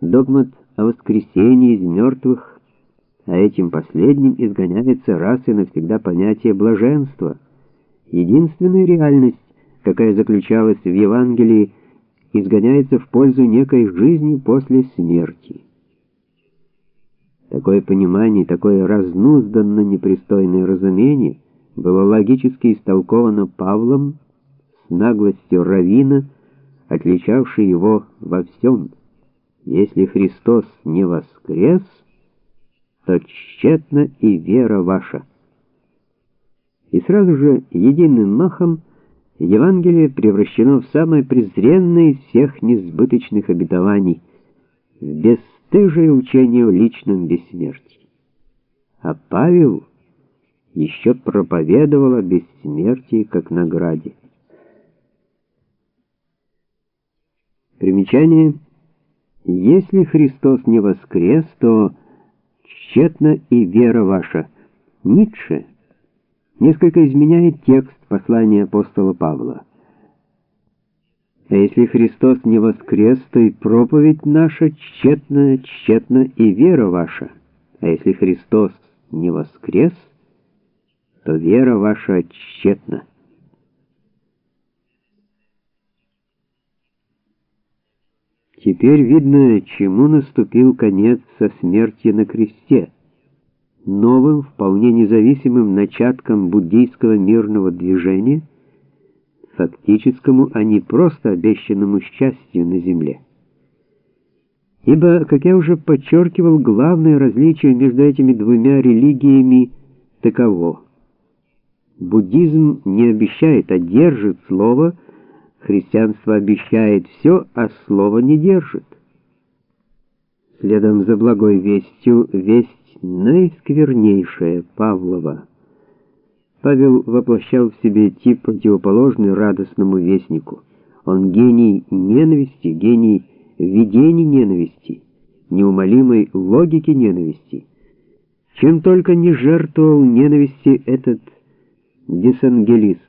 догмат о воскресении из мертвых, а этим последним изгоняется раз и навсегда понятие блаженства. Единственная реальность, какая заключалась в Евангелии, изгоняется в пользу некой жизни после смерти. Такое понимание, такое разнузданно непристойное разумение было логически истолковано Павлом с наглостью равина, отличавшей его во всем. Если Христос не воскрес, то тщетна и вера ваша. И сразу же единым махом Евангелие превращено в самое презренное из всех несбыточных обетований, в бесстыжее учение о личном бессмертии. А Павел еще проповедовал о бессмертии как награде. Примечание. Если Христос не воскрес, то тщетна и вера ваша. Ницше несколько изменяет текст послания апостола Павла. А если Христос не воскрес, то и проповедь наша тщетна, тщетна и вера ваша. А если Христос не воскрес, то вера ваша тщетна. Теперь видно, чему наступил конец со смерти на кресте. Новым, вполне независимым начатком буддийского мирного движения, фактическому, а не просто обещанному счастью на земле. Ибо, как я уже подчеркивал, главное различие между этими двумя религиями таково. Буддизм не обещает, а держит слово – Христианство обещает все, а слово не держит. Следом за благой вестью весть наисквернейшая Павлова. Павел воплощал в себе тип противоположный радостному вестнику. Он гений ненависти, гений видений ненависти, неумолимой логики ненависти. Чем только не жертвовал ненависти этот десангелист.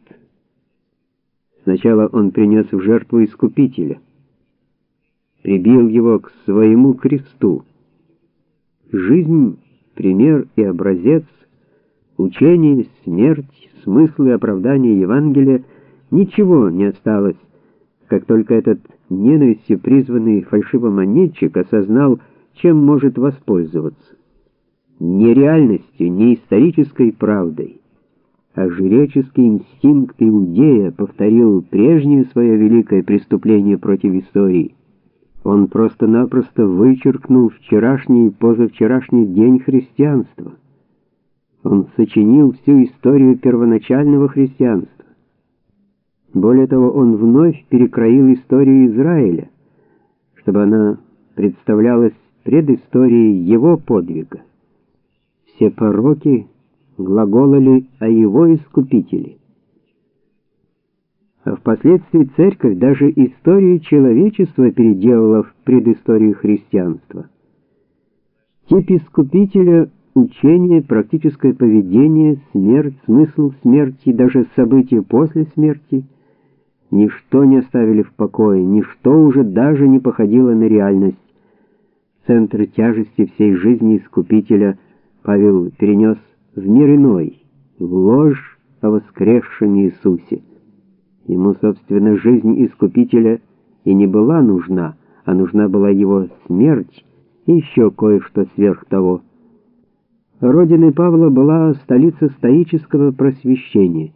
Сначала он принес в жертву Искупителя, прибил его к своему кресту. Жизнь, пример и образец, учение, смерть, смысл и оправдание Евангелия ничего не осталось, как только этот ненавистью призванный фальшивомонетчик осознал, чем может воспользоваться. Не реальностью, не исторической правдой а жреческий инстинкт иудея повторил прежнее свое великое преступление против истории. Он просто-напросто вычеркнул вчерашний и позавчерашний день христианства. Он сочинил всю историю первоначального христианства. Более того, он вновь перекроил историю Израиля, чтобы она представлялась предысторией его подвига. Все пороки глаголали о его искупителе. А впоследствии церковь даже историю человечества переделала в предысторию христианства. Тип искупителя учение, практическое поведение, смерть, смысл смерти, даже события после смерти ничто не оставили в покое, ничто уже даже не походило на реальность. Центр тяжести всей жизни искупителя Павел перенес в мир иной, в ложь о воскресшем Иисусе. Ему, собственно, жизнь Искупителя и не была нужна, а нужна была его смерть и еще кое-что сверх того. Родиной Павла была столица стоического просвещения,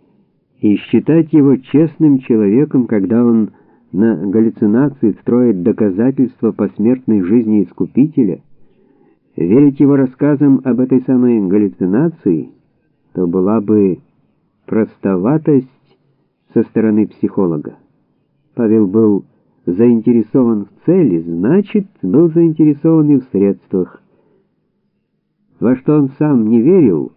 и считать его честным человеком, когда он на галлюцинации строит доказательства посмертной жизни Искупителя — Верить его рассказам об этой самой галлюцинации, то была бы простоватость со стороны психолога. Павел был заинтересован в цели, значит, был заинтересован и в средствах. Во что он сам не верил,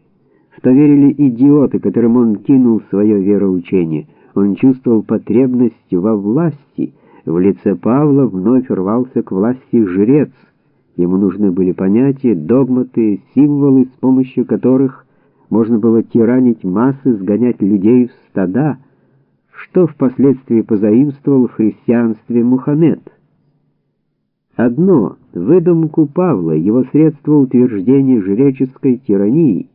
в то верили идиоты, которым он кинул свое вероучение. Он чувствовал потребность во власти. В лице Павла вновь рвался к власти жрец — Ему нужны были понятия, догматы, символы, с помощью которых можно было тиранить массы, сгонять людей в стада, что впоследствии позаимствовал в христианстве Мухаммед. Одно выдумку Павла, его средство утверждения жреческой тирании